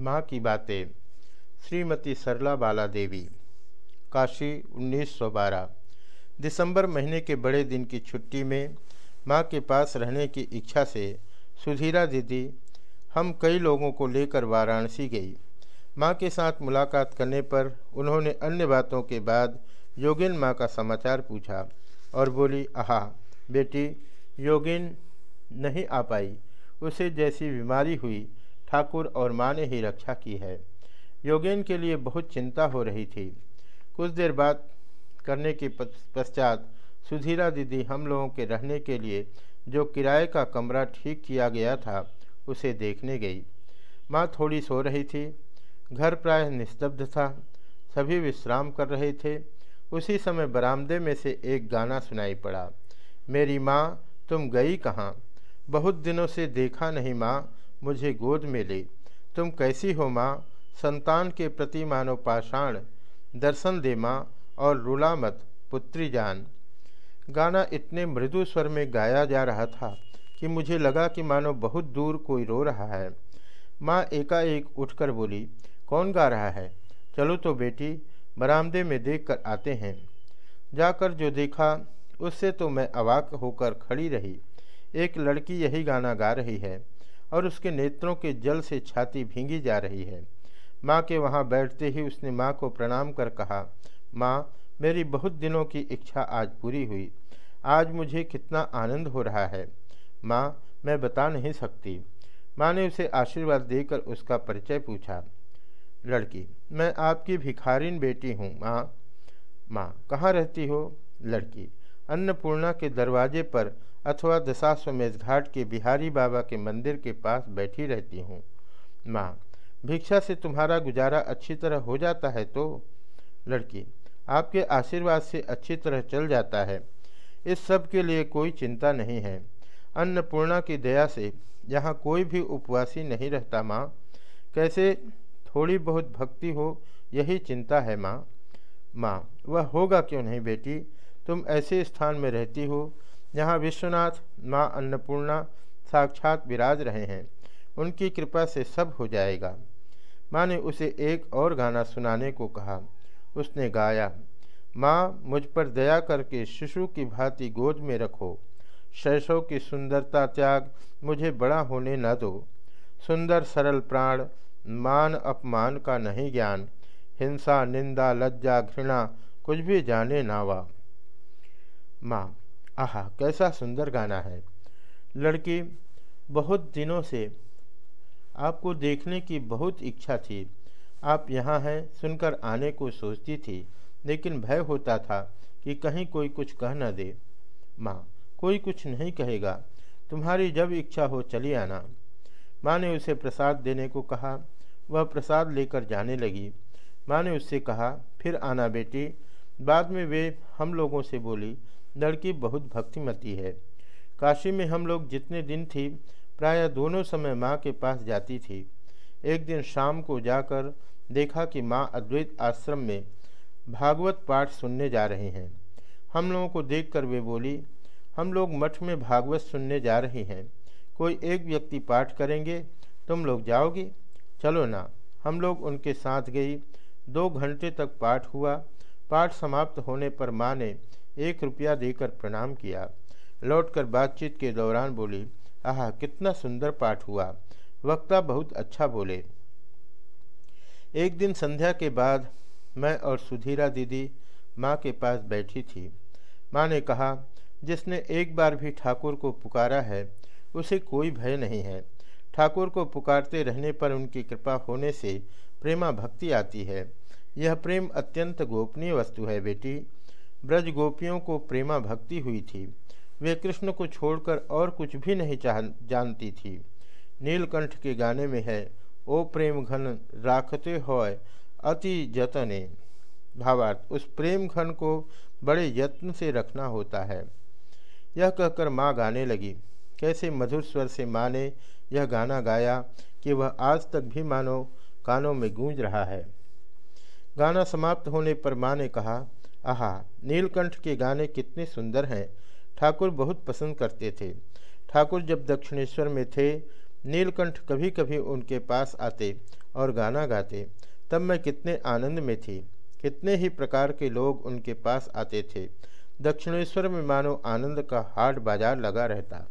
माँ की बातें, श्रीमती सरला बाला देवी काशी 1912 दिसंबर महीने के बड़े दिन की छुट्टी में माँ के पास रहने की इच्छा से सुधीरा दीदी, हम कई लोगों को लेकर वाराणसी गई। माँ के साथ मुलाकात करने पर उन्होंने अन्य बातों के बाद योगिन माँ का समाचार पूछा और बोली, आहा, बेटी, योगिन नहीं आ पाई। उसे जैसी बीमारी हुई ठाकुर और माँ ने ही रक्षा की है। योगेन के लिए बहुत चिंता हो रही थी। कुछ देर बाद करने के पश्चात सुधीरा दीदी हम लोगों के रहने के लिए जो किराए का कमरा ठीक किया गया था, उसे देखने गई। माँ थोड़ी सो रही थी। घर प्राय निस्तब्ध था। सभी विश्राम कर रहे थे। उसी समय बरामदे में से एक गाना सुनाई पड़ा। मेरी माँ, तुम गई कहाँ? बहुत दिनों से देखा नहीं माँ मुझे गोद में ले। तुम कैसी हो माँ? संतान के प्रति मानो पाषाण। दर्शन दे माँ, और रुला मत, पुत्री जान। गाना इतने मृदु स्वर में गाया जा रहा था कि मुझे लगा कि मानो बहुत दूर कोई रो रहा है। माँ एकाएक उठकर बोली, कौन गा रहा है? चलो तो बेटी, बरामदे में देख कर आते हैं। जाकर जो देखा, उससे तो मैं अवाक होकर खड़ी रही। एक लड़की यही गाना गा रही है। और उसके नेत्रों के जल से छाती भींगी जा रही है। माँ के वहाँ बैठते ही उसने माँ को प्रणाम कर कहा, माँ, मेरी बहुत दिनों की इच्छा आज पूरी हुई। आज मुझे कितना आनंद हो रहा है। माँ, मैं बता नहीं सकती। माँ ने उसे आशीर्वाद देकर उसका परिचय पूछा, लड़की, मैं आपकी भिखारिन बेटी हूँ, माँ। माँ, कहाँ रहती हो? लड़की, अन्नपूर्णा के दरवाजे पर अथवा दशाश्वमेध घाट के बिहारी बाबा के मंदिर के पास बैठी रहती हूँ। माँ, भिक्षा से तुम्हारा गुजारा अच्छी तरह हो जाता है तो? लड़की, आपके आशीर्वाद से अच्छी तरह चल जाता है। इस सब के लिए कोई चिंता नहीं है। अन्नपूर्णा की दया से यहाँ कोई भी उपवासी नहीं रहता, माँ। कैसे थोड़ी बहुत भक्ति हो, यही चिंता है, माँ। माँ, वह होगा क्यों नहीं, बेटी? तुम ऐसे स्थान में रहती हो जहाँ विश्वनाथ, माँ अन्नपूर्णा साक्षात विराज रहे हैं, उनकी कृपा से सब हो जाएगा। माँ ने उसे एक और गाना सुनाने को कहा। उसने गाया, माँ, मुझ पर दया करके शिशु की भांति गोद में रखो। शैशव की सुंदरता त्याग मुझे बड़ा होने न दो। सुंदर सरल प्राण, मान अपमान का नहीं ज्ञान। हिंसा, निंदा, लज्जा, घृणा, कुछ भी जाने नावा माँ आहा, कैसा सुंदर गाना है। लड़की, बहुत दिनों से आपको देखने की बहुत इच्छा थी। आप यहाँ हैं सुनकर आने को सोचती थी, लेकिन भय होता था कि कहीं कोई कुछ कह न दे। माँ, कोई कुछ नहीं कहेगा, तुम्हारी जब इच्छा हो चली आना। माँ ने उसे प्रसाद देने को कहा, वह प्रसाद लेकर जाने लगी। माँ ने उससे कहा, फिर आना बेटी। बाद में वे हम लोगों से बोली लड़की बहुत भक्तिमती है। काशी में हम लोग जितने दिन थी, प्रायः दोनों समय माँ के पास जाती थी। एक दिन शाम को जाकर देखा कि माँ अद्वैत आश्रम में भागवत पाठ सुनने जा रहे हैं। हम लोगों को देखकर वे बोली, हम लोग मठ में भागवत सुनने जा रहे हैं। कोई एक व्यक्ति पाठ करेंगे? तुम लोग जाओगी? चलो ना। हम लोग उनके साथ गई। दो घंटे तक पाठ हुआ। पाठ समाप्त होने पर माँ ने एक रुपया देकर प्रणाम किया। लौटकर बातचीत के दौरान बोली, आह, कितना सुंदर पाठ हुआ। वक्ता बहुत अच्छा बोले। एक दिन संध्या के बाद मैं और सुधीरा दीदी माँ के पास बैठी थी। माँ ने कहा, जिसने एक बार भी ठाकुर को पुकारा है, उसे कोई भय नहीं है। ठाकुर को पुकारते रहने पर उनकी कृपा होने से प्रेमा भक्ति आती है। यह प्रेम अत्यंत गोपनीय वस्तु है, बेटी। ब्रज गोपियों को प्रेमा भक्ति हुई थी। वे कृष्ण को छोड़कर और कुछ भी नहीं चाह, जानती थी। नीलकंठ के गाने में है, ओ प्रेम घन राखते हो अति जतने। भावार्थ, उस प्रेम घन को बड़े यत्न से रखना होता है। यह कहकर माँ गाने लगी। कैसे मधुर स्वर से माँ ने यह गाना गाया कि वह आज तक भी मानो कानों में गूंज रहा है? गाना समाप्त होने पर माँ ने कहा आहा, नीलकंठ के गाने कितने सुंदर हैं। ठाकुर बहुत पसंद करते थे। ठाकुर जब दक्षिणेश्वर में थे, नीलकंठ कभी कभी उनके पास आते और गाना गाते। तब मैं कितने आनंद में थी। कितने ही प्रकार के लोग उनके पास आते थे। दक्षिणेश्वर में मानो आनंद का हाट बाज़ार लगा रहता।